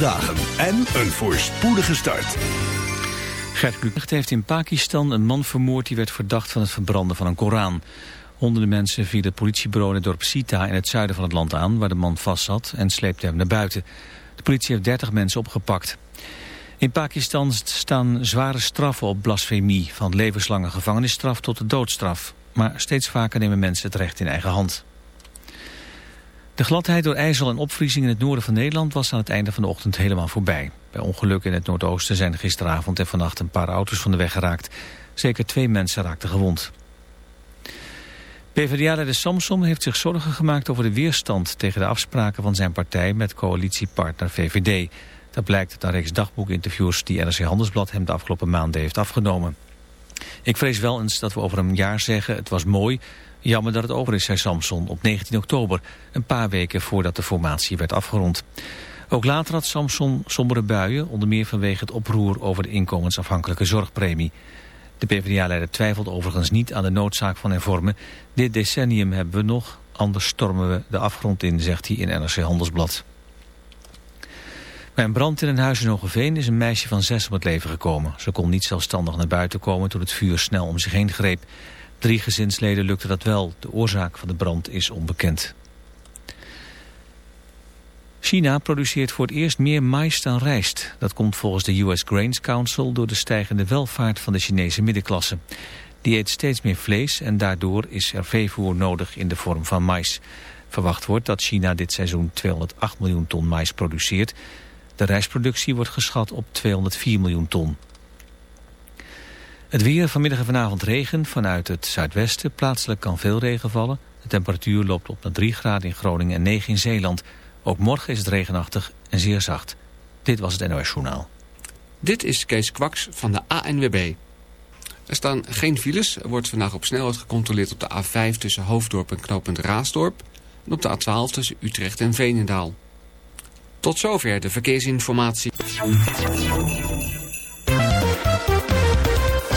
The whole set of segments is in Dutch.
dagen en een voorspoedige start. Gert heeft in Pakistan een man vermoord die werd verdacht van het verbranden van een Koran. Honderden mensen vielen het politiebureau in het dorp Sita in het zuiden van het land aan, waar de man vastzat en sleepte hem naar buiten. De politie heeft 30 mensen opgepakt. In Pakistan staan zware straffen op blasfemie, van levenslange gevangenisstraf tot de doodstraf. Maar steeds vaker nemen mensen het recht in eigen hand. De gladheid door ijzel en opvriezing in het noorden van Nederland was aan het einde van de ochtend helemaal voorbij. Bij ongelukken in het noordoosten zijn gisteravond en vannacht een paar auto's van de weg geraakt. Zeker twee mensen raakten gewond. PvdA-leider Samson heeft zich zorgen gemaakt over de weerstand tegen de afspraken van zijn partij met coalitiepartner VVD. Dat blijkt uit een reeks dagboekinterviews die NRC Handelsblad hem de afgelopen maanden heeft afgenomen. Ik vrees wel eens dat we over een jaar zeggen het was mooi, Jammer dat het over is, zei Samson op 19 oktober, een paar weken voordat de formatie werd afgerond. Ook later had Samson sombere buien, onder meer vanwege het oproer over de inkomensafhankelijke zorgpremie. De PvdA-leider twijfelt overigens niet aan de noodzaak van hervormen. Dit decennium hebben we nog, anders stormen we de afgrond in, zegt hij in NRC Handelsblad. Bij een brand in een huis in Hogeveen is een meisje van zes om het leven gekomen. Ze kon niet zelfstandig naar buiten komen toen het vuur snel om zich heen greep. Drie gezinsleden lukte dat wel. De oorzaak van de brand is onbekend. China produceert voor het eerst meer mais dan rijst. Dat komt volgens de US Grains Council door de stijgende welvaart van de Chinese middenklasse. Die eet steeds meer vlees en daardoor is er veevoer nodig in de vorm van mais. Verwacht wordt dat China dit seizoen 208 miljoen ton mais produceert. De rijstproductie wordt geschat op 204 miljoen ton. Het weer vanmiddag en vanavond regen vanuit het zuidwesten. Plaatselijk kan veel regen vallen. De temperatuur loopt op naar 3 graden in Groningen en 9 in Zeeland. Ook morgen is het regenachtig en zeer zacht. Dit was het NOS Journaal. Dit is Kees Kwaks van de ANWB. Er staan geen files. Er wordt vandaag op snelheid gecontroleerd op de A5 tussen Hoofddorp en knooppunt Raasdorp. En op de A12 tussen Utrecht en Veenendaal. Tot zover de verkeersinformatie.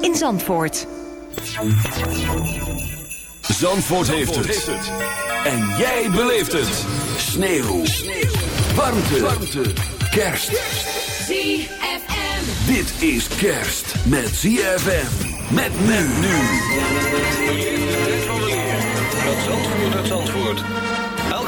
in Zandvoort. Zandvoort, heeft, het. En jij beleeft het. Sneeuw. Warmte. Warmte. Kerst. ZFM. Dit is kerst met ZFM. Met men nu. Van Zandvoort uit Zandvoort.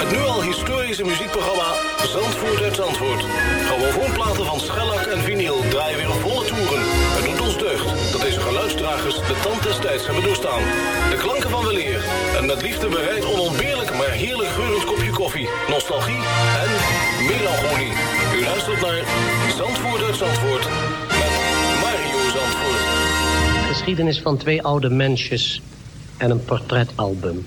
Het nu al historische muziekprogramma Zandvoort uit Zandvoort. Grammofoonplaten van schellak en vinyl draaien weer op volle toeren. Het doet ons deugd dat deze geluidsdragers de tand des tijds hebben doorstaan. De klanken van weleer en met liefde bereid onontbeerlijk maar heerlijk geurend kopje koffie, nostalgie en melancholie. U luistert naar Zandvoort uit Zandvoort met Mario Zandvoort. geschiedenis van twee oude mensjes en een portretalbum.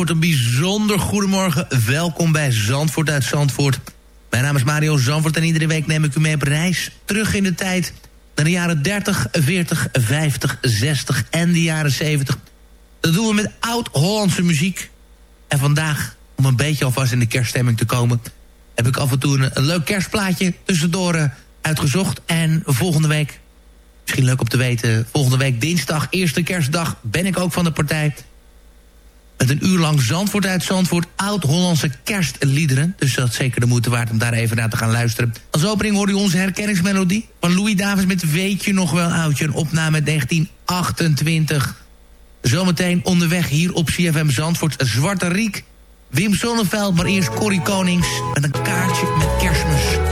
Zandvoort, een bijzonder goedemorgen. Welkom bij Zandvoort uit Zandvoort. Mijn naam is Mario Zandvoort en iedere week neem ik u mee op reis. Terug in de tijd naar de jaren 30, 40, 50, 60 en de jaren 70. Dat doen we met oud-Hollandse muziek. En vandaag, om een beetje alvast in de kerststemming te komen... heb ik af en toe een, leuk kerstplaatje tussendoor uh, uitgezocht. En volgende week, misschien leuk om te weten... volgende week dinsdag, eerste kerstdag, ben ik ook van de partij... Met een uur lang Zandvoort uit Zandvoort. Oud-Hollandse kerstliederen. Dus dat is zeker de moeite waard om daar even naar te gaan luisteren. Als opening hoorde u onze herkenningsmelodie. Van Louis Davis met Weet je nog wel oudje. Een opname 1928. Zometeen onderweg hier op CFM Zandvoort. Zwarte Riek. Wim Sonneveld. Maar eerst Corrie Konings. Met een kaartje met kerstmis.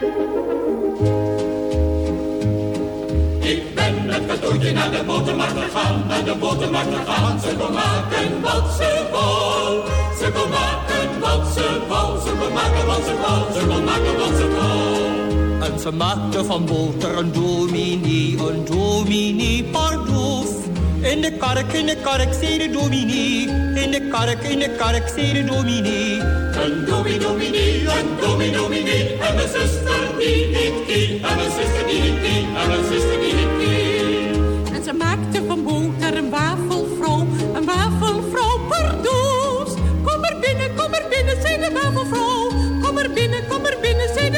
Ik ben met cadeautje naar de botermarkt gegaan, naar de botermarkt gegaan. Ze kon maken wat ze wou. Ze kon maken wat ze wou. Ze kon maken wat ze wou. Ze kon maken wat ze. En ze maakte van boter een dominee, een dominee. In de kark, in de kark, zei de dominee. In de kark, in de kark, zei de dominee. Een dominee, dominee, een dominee, dominee. En mijn zuster die niet die. En mijn zuster die niet die. En mijn zuster die niet die. En ze maakte van boter een wafelvrouw, een wafelvrouw pardoes. Kom er binnen, kom er binnen, zei de wafelvrouw. Kom er binnen, kom er binnen, zei de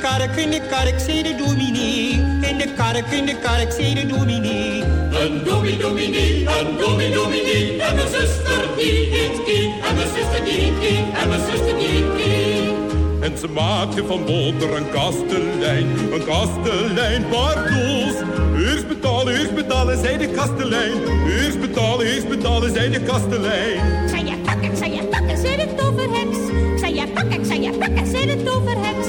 Kark, in de kark, zei de dominee. In de kark, in de kark, zei de dominee. Een dominee, dominee, een dominee, dominee. En mijn zuster die niet die. En mijn zuster die niet die. En mijn zuster die niet die. En ze maakte van boter een kastelein, een kastelein pardoes. Eerst betalen, eerst betalen, zei de kastelein. Eerst betalen, eerst betalen, zei de kastelein. Zei je pakken, zei je pakken, zei de toverheks. Zei je pakken, zei je pakken, zei de toverheks.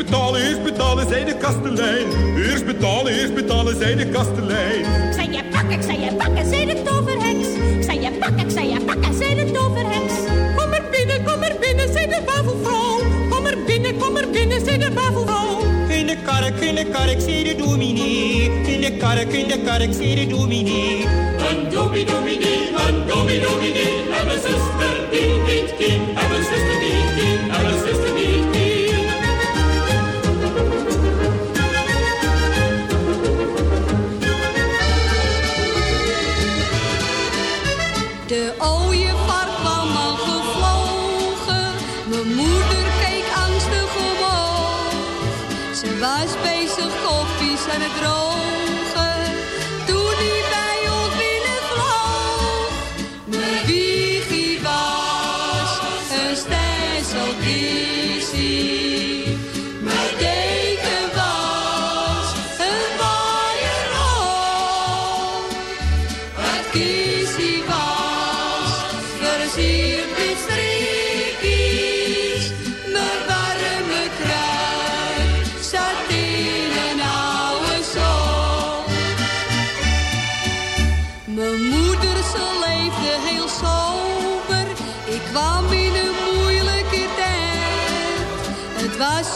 Eerst betalen, eerst betalen, zei de kastelein. Eerst betalen, eerst betalen, zei de kastelein. Ik zei je pakken, ik zei je pakken, zei de toverheks. Ik zei je pakken, ik zei je pakken, zei de toverheks. Kom er binnen, kom er binnen, zei de wafelvrouw. Kom er binnen, kom er binnen, zei de wafelvrouw. In de kark, in de kark, zei de dominee. In de kark, in de kark, zei de dominee. Een dominee, dominee, een dominee, dominee. En mijn zuster die niet die. En mijn zuster die niet die. En mijn zuster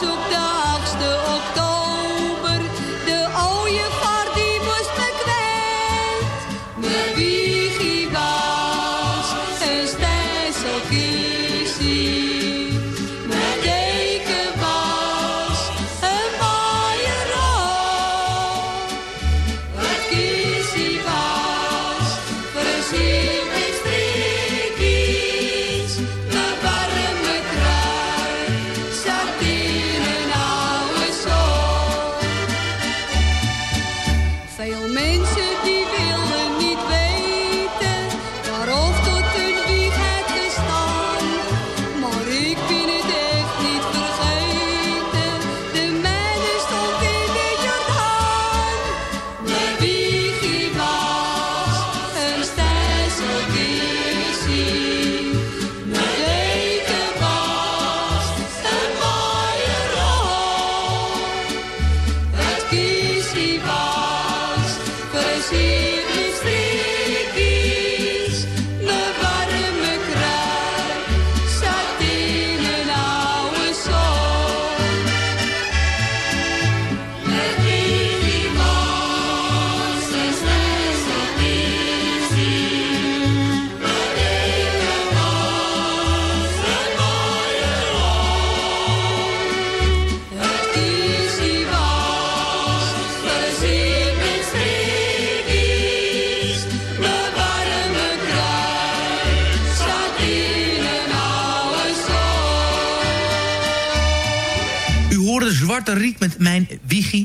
de 8e oktober.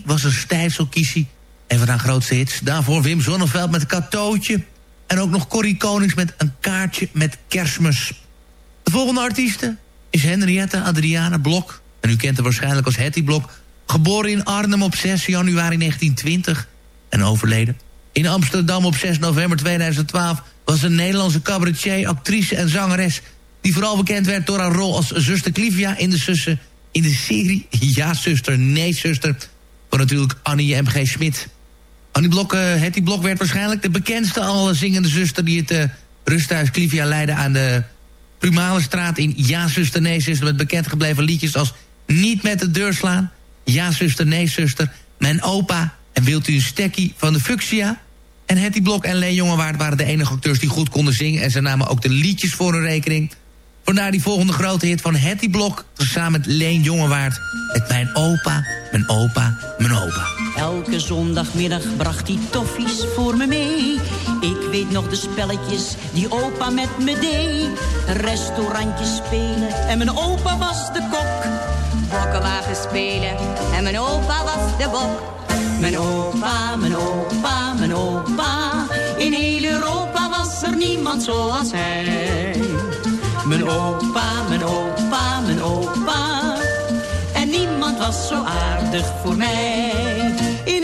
Was een stijfselkiesie. Een van haar grootste hits. Daarvoor Wim Zonneveld met Katootje. En ook nog Corrie Konings met Een kaartje met kerstmis. De volgende artieste is Henriette Adriana Blok. En u kent haar waarschijnlijk als Hetty Blok. Geboren in Arnhem op 6 januari 1920 en overleden. In Amsterdam op 6 november 2012 was een Nederlandse cabaretier, actrice en zangeres... die vooral bekend werd door haar rol als zuster Clivia in de, zussen, in de serie Ja Zuster, Nee Zuster... van natuurlijk Annie M.G. Smit. Annie Blok, uh, Hetty Blok werd waarschijnlijk de bekendste al zingende zuster... die het uh, rusthuis Clivia leidde aan de Primalenstraat in Ja Zuster, Nee Zuster... met bekend gebleven liedjes als Niet met de deur slaan... Ja Zuster, Nee Zuster, Mijn opa en Wilt u een stekkie van de Fuchsia... En Hetty Blok en Leen Jongewaard waren de enige acteurs die goed konden zingen... en ze namen ook de liedjes voor hun rekening. Vandaar die volgende grote hit van Hetty Blok... samen met Leen Jongewaard. Met mijn opa, mijn opa, mijn opa. Elke zondagmiddag bracht hij toffies voor me mee. Ik weet nog de spelletjes die opa met me deed. Restaurantjes spelen en mijn opa was de kok. Bokkenwagen spelen en mijn opa was de bok. Mijn opa, mijn opa, mijn opa. In heel Europa was er niemand zoals hij. Mijn opa, mijn opa, mijn opa. En niemand was zo aardig voor mij. In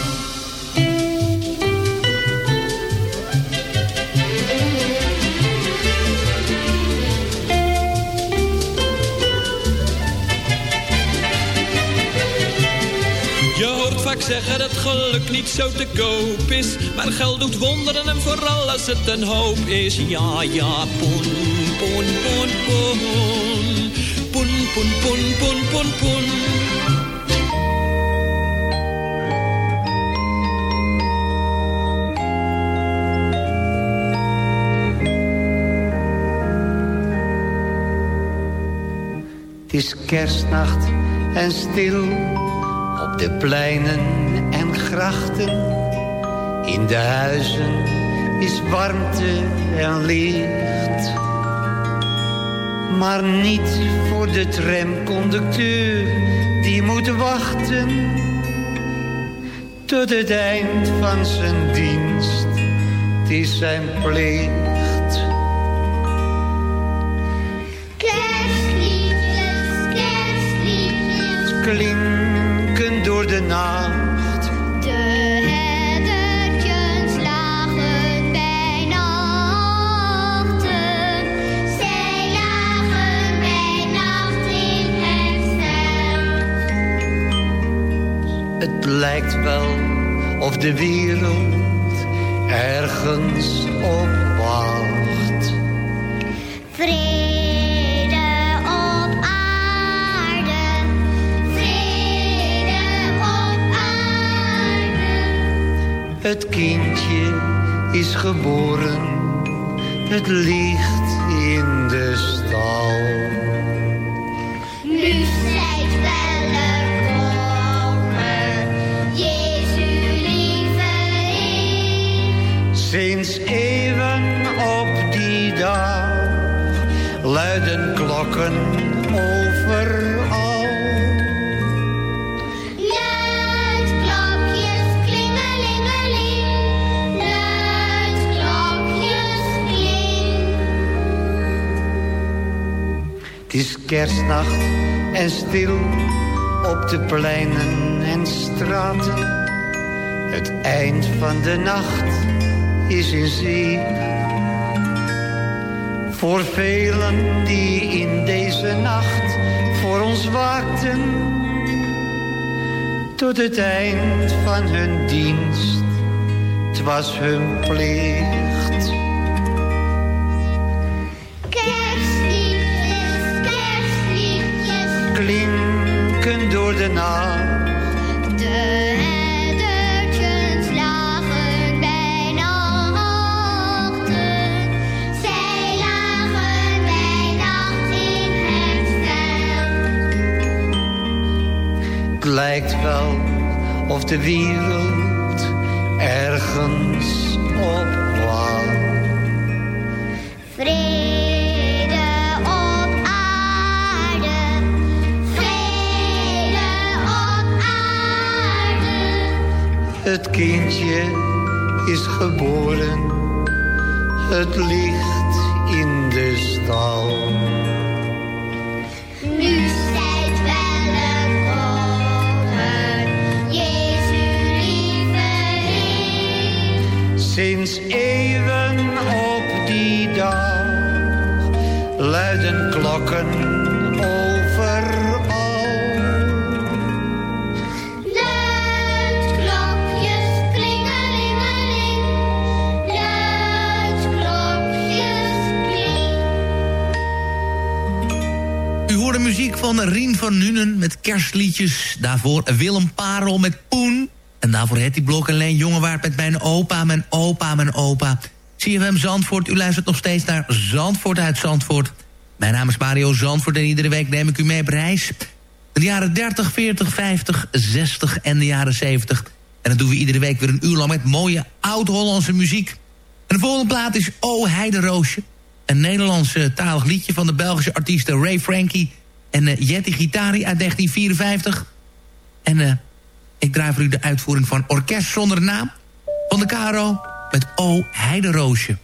Vaak zeggen dat geluk niet zo te koop is. Maar geld doet wonderen en vooral als het een hoop is. Ja, ja, poen, poen, poen, poen. Poen, poen, poen, poen, poen, poen. Het is kerstnacht en stil de pleinen en grachten. In de huizen is warmte en licht. Maar niet voor de tramconducteur, die moet wachten. Tot het eind van zijn dienst, het is zijn plicht. Kerstliedjes, nacht. De herdertjes lagen bij nachten. Zij lagen bij nacht in het veld. Het lijkt wel of de wereld ergens op wacht. Vrede Het kindje is geboren, het ligt in de stal. Nu zijt welkom, Jezu lieveling. Sinds eeuwen op die dag luiden klokken kerstnacht en stil op de pleinen en straten. Het eind van de nacht is in zicht. Voor velen die in deze nacht voor ons waakten. Tot het eind van hun dienst, het was hun plicht. Door de nacht. De herdertjes lagen bij nachten. Zij lagen bij nacht in het veld. Het lijkt wel of de wereld ergens op Het kindje is geboren, het ligt in de stal. Nu zijt welkom, Jezu lieveling. Sinds van Rien van Nuenen met kerstliedjes. Daarvoor Willem Parel met Poen. En daarvoor Hetty Blok en Leen Jongewaard met Mijn Opa, Mijn Opa, Mijn Opa. CFM Zandvoort, u luistert nog steeds naar Zandvoort uit Zandvoort. Mijn naam is Mario Zandvoort en iedere week neem ik u mee op reis. De jaren 30, 40, 50, 60 en de jaren 70. En dat doen we iedere week weer een uur lang met mooie oud-Hollandse muziek. En de volgende plaat is O Heideroosje. Een Nederlandse talig liedje van de Belgische artiesten Ray Frankie en uh, Gitari uit 1954. En uh, ik draai voor u de uitvoering van Orkest Zonder Naam van de Caro met O Heideroosje.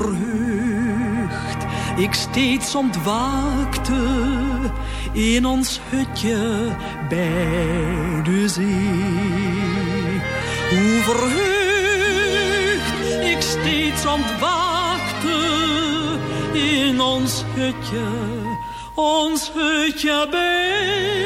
Verheugd ik steeds ontwaakte in ons hutje bij de zee. Hoe verheugd ik steeds ontwaakte in ons hutje, ons hutje bij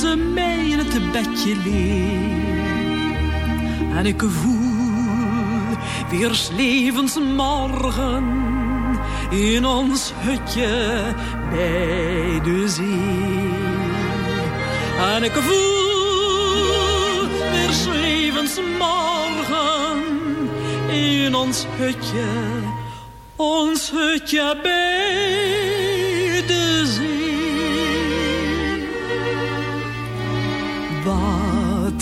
ze mij in het bedje leert. En ik voel weer 's levens morgen in ons hutje bij de zee. En ik voel weer 's levens morgen in ons hutje, ons hutje bij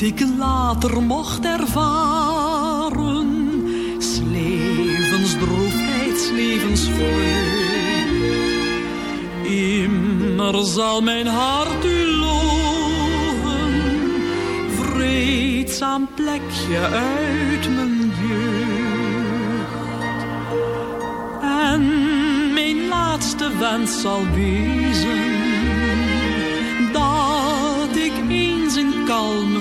Ik later mocht ervaren, slevens droefheid, slevens vreugd. Immer zal mijn hart u loven, vreedzaam plekje uit mijn jeugd. En mijn laatste wens zal wezen, dat ik eens in kalme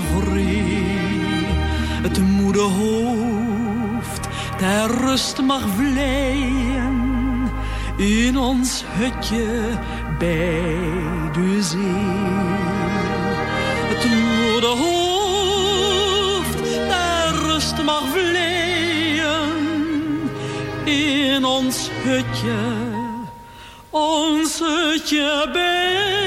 hoofd ter rust mag vleien in ons hutje bij de zee. Het moede hoofd ter rust mag vleien in ons hutje, ons hutje bij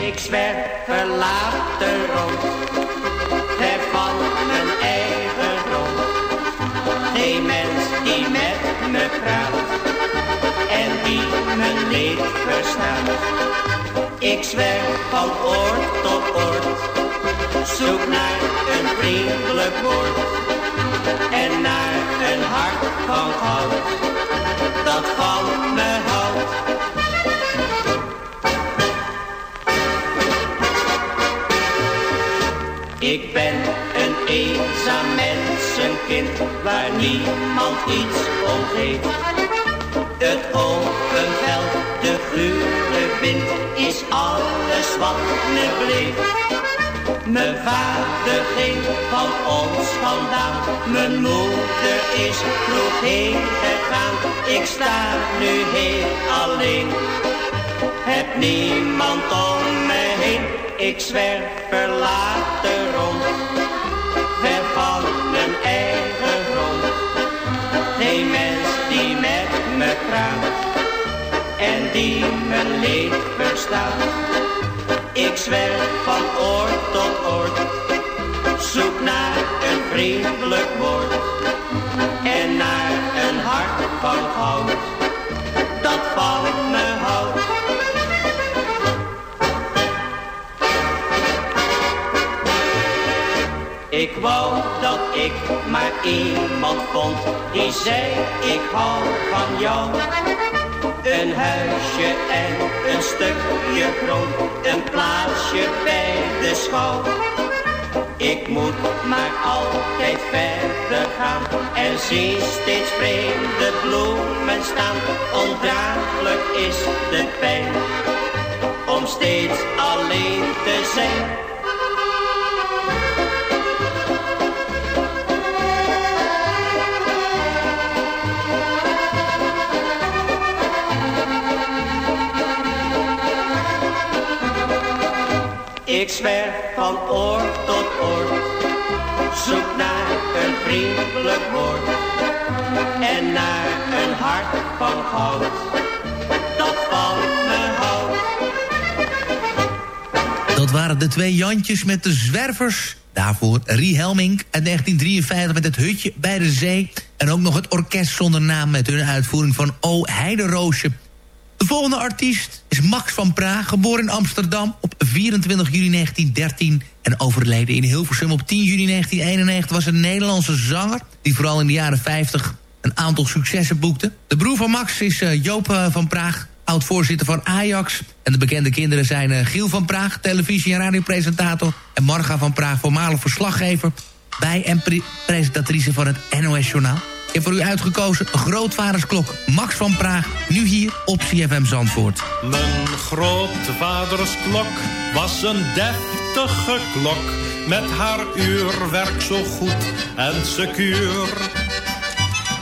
Ik zwerf verlaten rond, ver van mijn eigen grond. Geen mens die met me praat en die mijn leed verstaat. Ik zwerf van oord tot oord, zoek naar een vriendelijk woord en naar een hart van goud dat van waar niemand iets om geeft. Het open veld, de gure wind is alles wat me bleef. Mijn vader ging van ons vandaan, mijn moeder is vroeg heen gegaan. Ik sta nu heel alleen, heb niemand om me heen. Ik zwerf verlaten rond, Geen mens die met me praat en die mijn leed verstaat. Ik zwerf van oord tot oord, zoek naar een vriendelijk woord en naar een hart van goud wou dat ik maar iemand vond die zei ik hou van jou. Een huisje en een stukje grond, een plaatsje bij de schouw. Ik moet maar altijd verder gaan en zie steeds vreemde bloemen staan. Ondraaglijk is de pijn om steeds alleen te zijn. Ik zwerf van oord tot oord, zoek naar een vriendelijk woord en naar een hart van goud dat van me houdt. Dat waren de twee Jantjes met de zwervers. Daarvoor Rie Helming uit 1953 met het hutje bij de zee. En ook nog het orkest zonder naam met hun uitvoering van O Heideroosje. De volgende artiest is Max van Praag, geboren in Amsterdam op 24 juli 1913... en overleden in Hilversum op 10 juni 1991... was een Nederlandse zanger die vooral in de jaren 50 een aantal successen boekte. De broer van Max is uh, Joop uh, van Praag, oud-voorzitter van Ajax. En de bekende kinderen zijn uh, Giel van Praag, televisie- en radiopresentator... en Marga van Praag, voormalig verslaggever... bij en pre presentatrice van het NOS-journaal. Ik heb voor u uitgekozen Grootvadersklok Max van Praag. Nu hier op CFM Zandvoort. Mijn grootvaders klok was een deftige klok. Met haar uurwerk zo goed en secuur.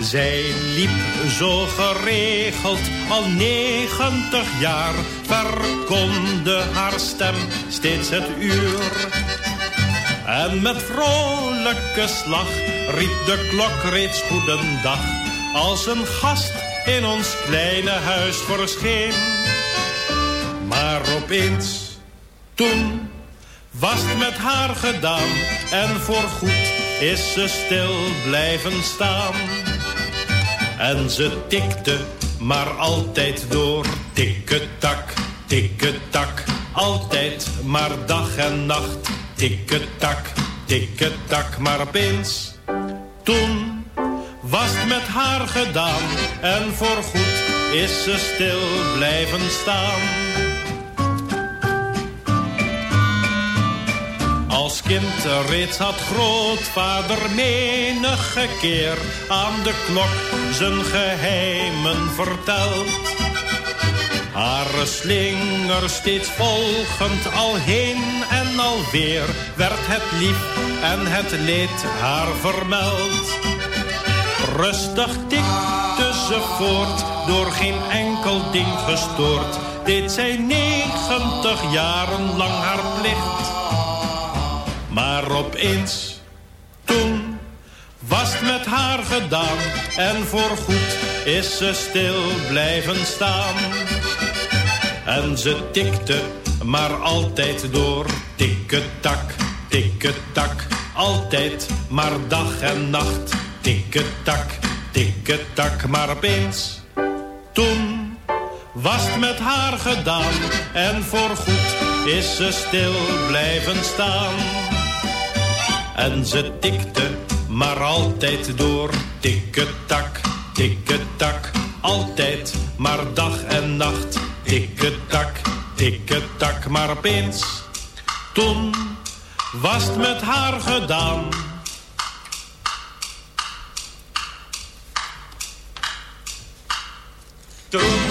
Zij liep zo geregeld al negentig jaar. Verkonde haar stem steeds het uur. En met vrolijke slag riep de klok reeds goedendag. Als een gast in ons kleine huis verscheen. Maar opeens, toen was het met haar gedaan. En voorgoed is ze stil blijven staan. En ze tikte maar altijd door. Tikketak, tikketak, altijd maar dag en nacht. Tikketak, tikketak, maar opeens. Toen was het met haar gedaan. En voorgoed is ze stil blijven staan. Als kind reeds had grootvader menige keer aan de klok zijn geheimen verteld. Haar slinger steeds volgend al heen en alweer werd het lief en het leed haar vermeld. Rustig tikte ze voort, door geen enkel ding gestoord, deed zij negentig jaren lang haar plicht. Maar opeens, toen was het met haar gedaan en voorgoed is ze stil blijven staan. En ze tikte maar altijd door, tikketak, tikketak, altijd maar dag en nacht, tikketak, tikketak, maar opeens, toen was het met haar gedaan en voorgoed is ze stil blijven staan. En ze tikte maar altijd door. Tikketak, tikketak, altijd maar dag en nacht. Tikketak, tikketak, maar opeens. Toen was het met haar gedaan. Toen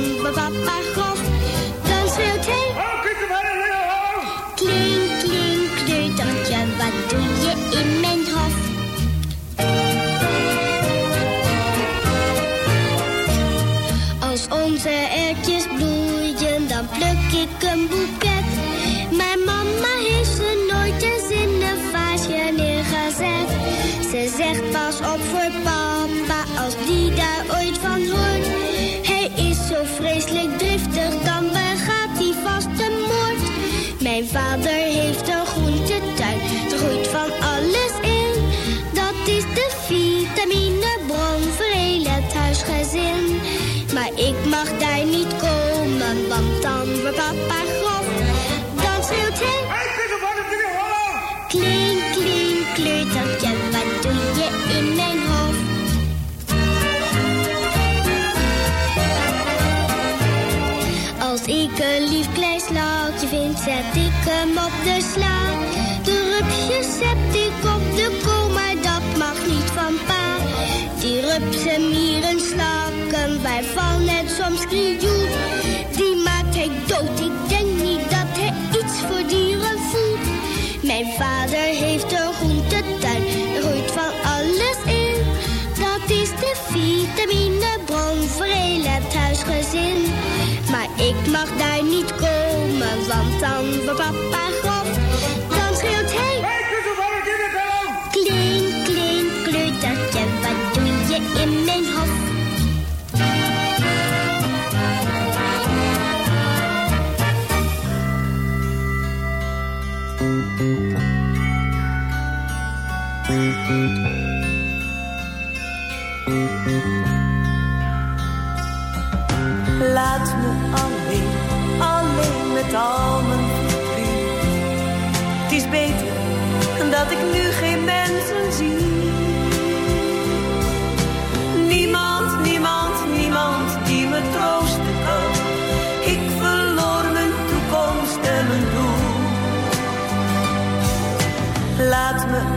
want dan wordt Mijn vader heeft een groentetuin, er groeit van alles in. Dat is de vitaminebron voor heel het huisgezin. Maar ik mag daar niet komen, want dan wordt papa grof. Dan schreeuwt hij... Klink, klink, kleutertje, wat doe je in mijn hoofd? Ik een lief klein slaatje vind, zet ik hem op de sla. De rupsjes zet ik op de kool, maar dat mag niet van pa. Die rupsen, mieren, slakken, waarvan het soms krioelt. Die maakt hij dood, ik denk niet dat hij iets voor dieren voelt. Mijn vader heeft een groentetuin, er groeit van alles in. Dat is de vitaminebron voor heel het huisgezin. Mag daar niet komen, want dan wordt papa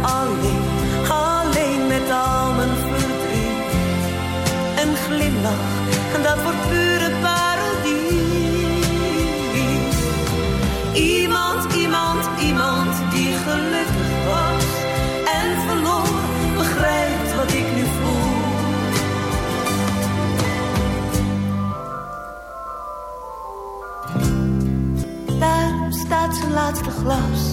alleen, alleen met al mijn verdriet. Een glimlach, dat wordt pure parodie. Iemand, iemand, iemand die gelukkig was en verloor, begrijpt wat ik nu voel. Daar staat zijn laatste glas.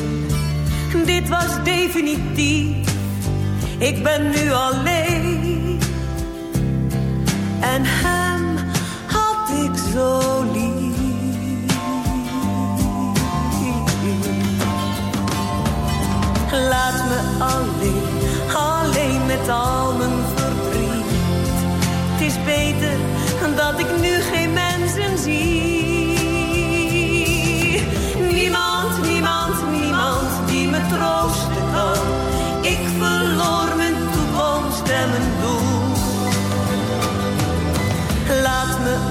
Dit was definitief. Ik ben nu alleen. En hem had ik zo lief. Laat me alleen, alleen met al mijn verdriet. Het is beter dat ik nu geen mensen zie.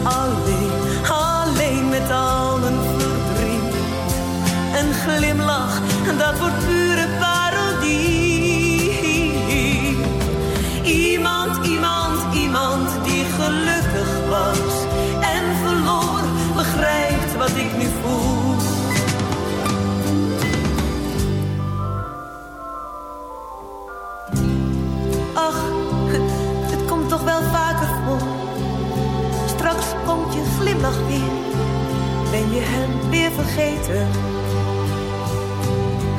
Alleen, alleen met al mijn verdriet. Een glimlach, dat wordt pure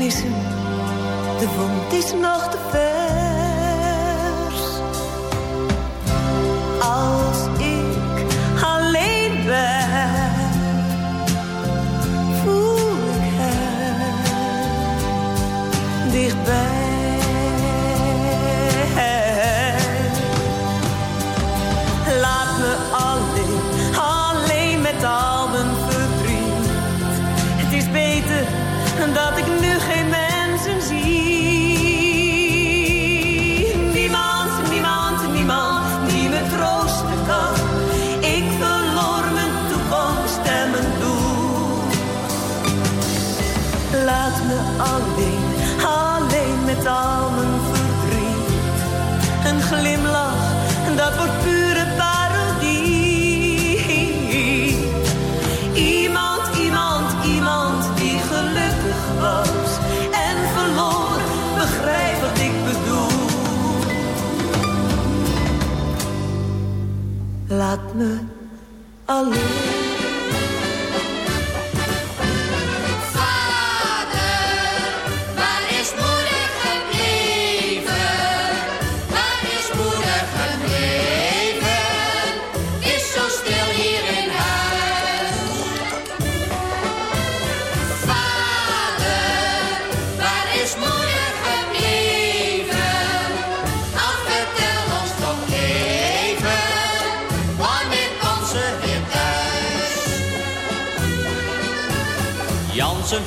Ik mis hem, de wond is nog te Laat me alleen.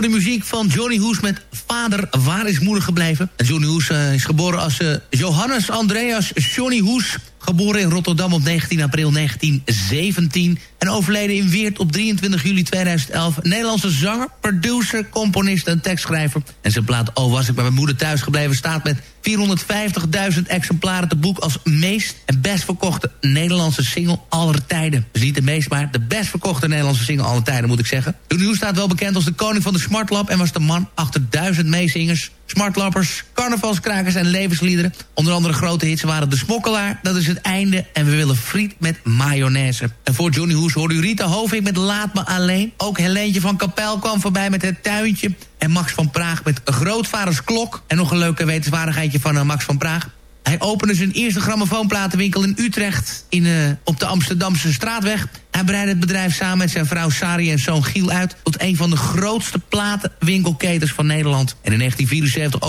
De muziek van Johnny Hoes met Vader, waar is moeder gebleven? En Johnny Hoes uh, is geboren als uh, Johannes Andreas Johnny Hoes. Geboren in Rotterdam op 19 april 1917. En overleden in Weert op 23 juli 2011. Nederlandse zanger, producer, componist en tekstschrijver. En zijn plaat Oh was ik bij mijn moeder thuis gebleven... staat met 450.000 exemplaren te boek als meest en best verkochte Nederlandse single aller tijden. Dus niet de meest, maar de best verkochte Nederlandse single aller tijden, moet ik zeggen. Johnny staat wel bekend als de koning van de smartlap... en was de man achter duizend meezingers smartlappers, carnavalskrakers en levensliederen. Onder andere grote hits waren De Smokkelaar, Dat is het einde en We willen friet met mayonaise. En voor Johnny Hoes hoorde u Rita Hoving met Laat me alleen. Ook Helentje van Kapel kwam voorbij met Het Tuintje. En Max van Praag met Grootvaders Klok. En nog een leuke wetenswaardigheidje van uh, Max van Praag. Hij opende zijn eerste grammofoonplatenwinkel in Utrecht... In, uh, op de Amsterdamse straatweg. Hij breidde het bedrijf samen met zijn vrouw Sari en zoon Giel uit... tot een van de grootste platenwinkelketens van Nederland. En in 1974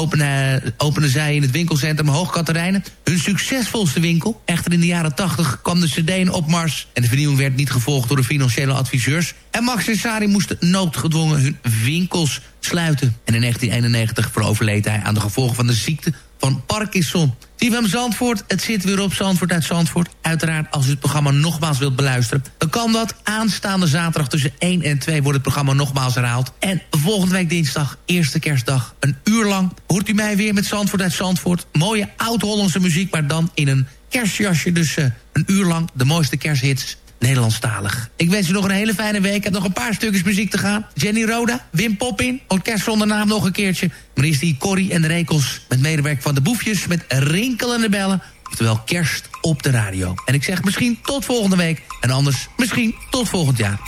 opende, zij in het winkelcentrum Hoogkaterijnen... hun succesvolste winkel. Echter in de jaren 80 kwam de cd in opmars... en de vernieuwing werd niet gevolgd door de financiële adviseurs. En Max en Sari moesten noodgedwongen hun winkels sluiten. En in 1991 veroverleed hij aan de gevolgen van de ziekte van Parkinson. CFM Zandvoort, het zit weer op Zandvoort uit Zandvoort. Uiteraard, als u het programma nogmaals wilt beluisteren... dan kan dat aanstaande zaterdag tussen 1 en 2 wordt het programma nogmaals herhaald. En volgende week dinsdag, eerste kerstdag, een uur lang... hoort u mij weer met Zandvoort uit Zandvoort. Mooie oud-Hollandse muziek, maar dan in een kerstjasje. Dus uh, een uur lang de mooiste kersthits Nederlandstalig. Ik wens u nog een hele fijne week. Ik heb nog een paar stukjes muziek te gaan. Jenny Roda, Wim Poppin, orkest zonder naam nog een keertje. Maar is die Corrie en de Rekels met medewerk van de Boefjes... met rinkelende bellen, oftewel kerst op de radio. En ik zeg misschien tot volgende week. En anders misschien tot volgend jaar.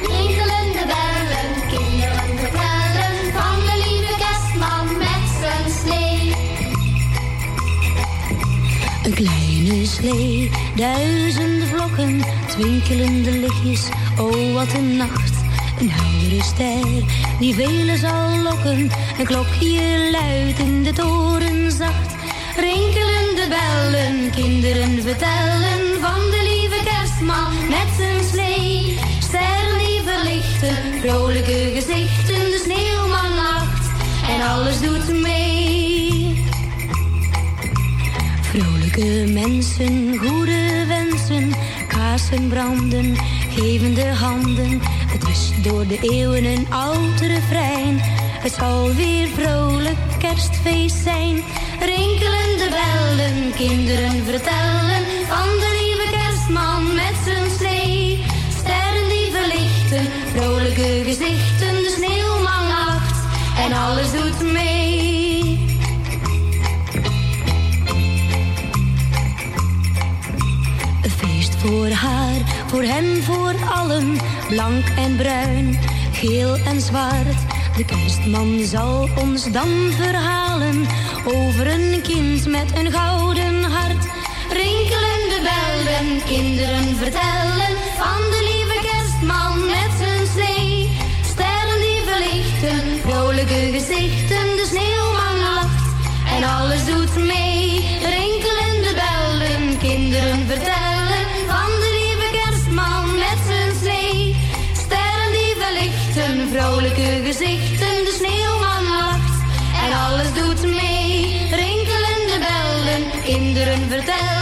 Rinkelende bellen, kinderen vertellen... van de lieve kerstman met zijn slee. Een kleine slee, duizenden vlokken, twinkelende lichtjes, oh wat een nacht. Een heldere ster, die velen zal lokken, een klokje luidt in de toren zacht. Rinkelende bellen, kinderen vertellen van de lieve kerstman met zijn slee. Sterren die verlichten, vrolijke gezichten, de sneeuwman lacht en alles doet mee. Vrolijke mensen, goede wensen, kaarsen branden, gevende handen. Het is door de eeuwen een oud refrein. Het zal weer vrolijk kerstfeest zijn. Rinkelende bellen, kinderen vertellen blank en bruin, geel en zwart. De kerstman zal ons dan verhalen over een kind met een gouden hart. Rinkelende bellen, kinderen vertellen van de gezichten, de sneeuwman lacht en alles doet mee. Rinkelende bellen, kinderen vertellen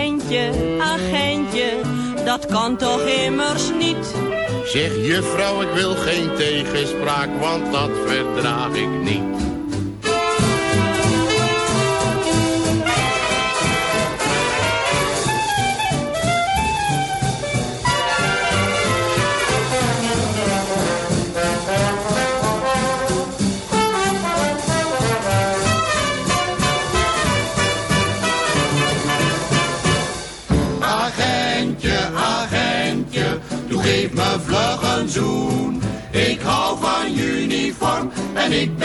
Agentje, agentje, dat kan toch immers niet. Zeg juffrouw, ik wil geen tegenspraak, want dat verdraag ik niet. En ik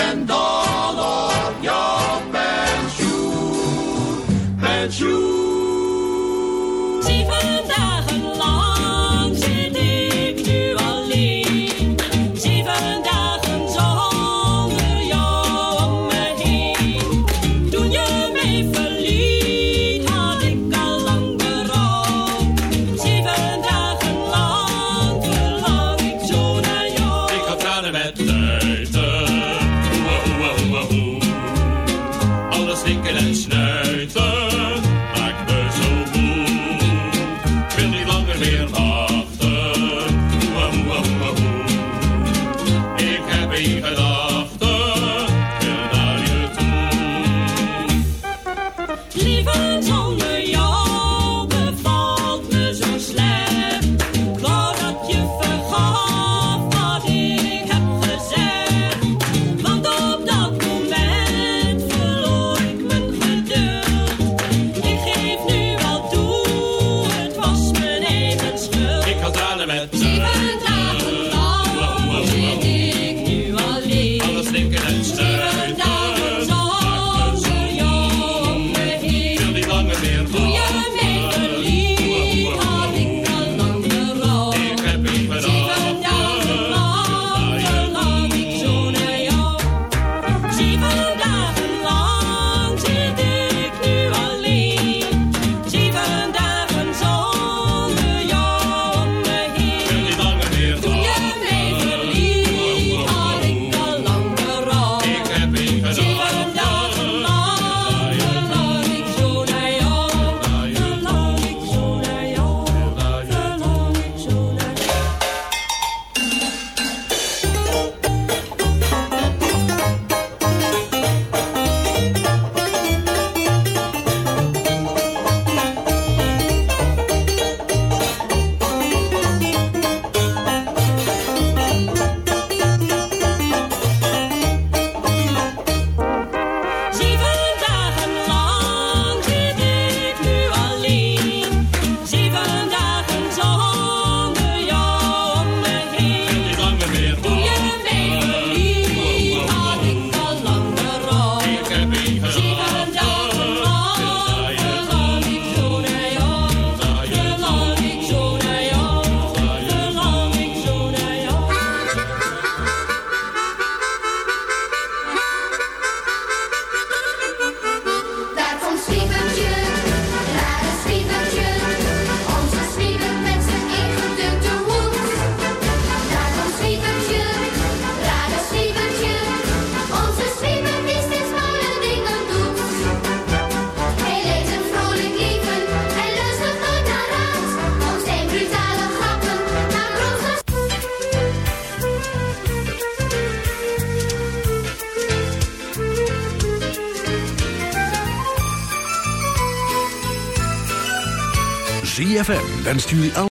wenst jullie al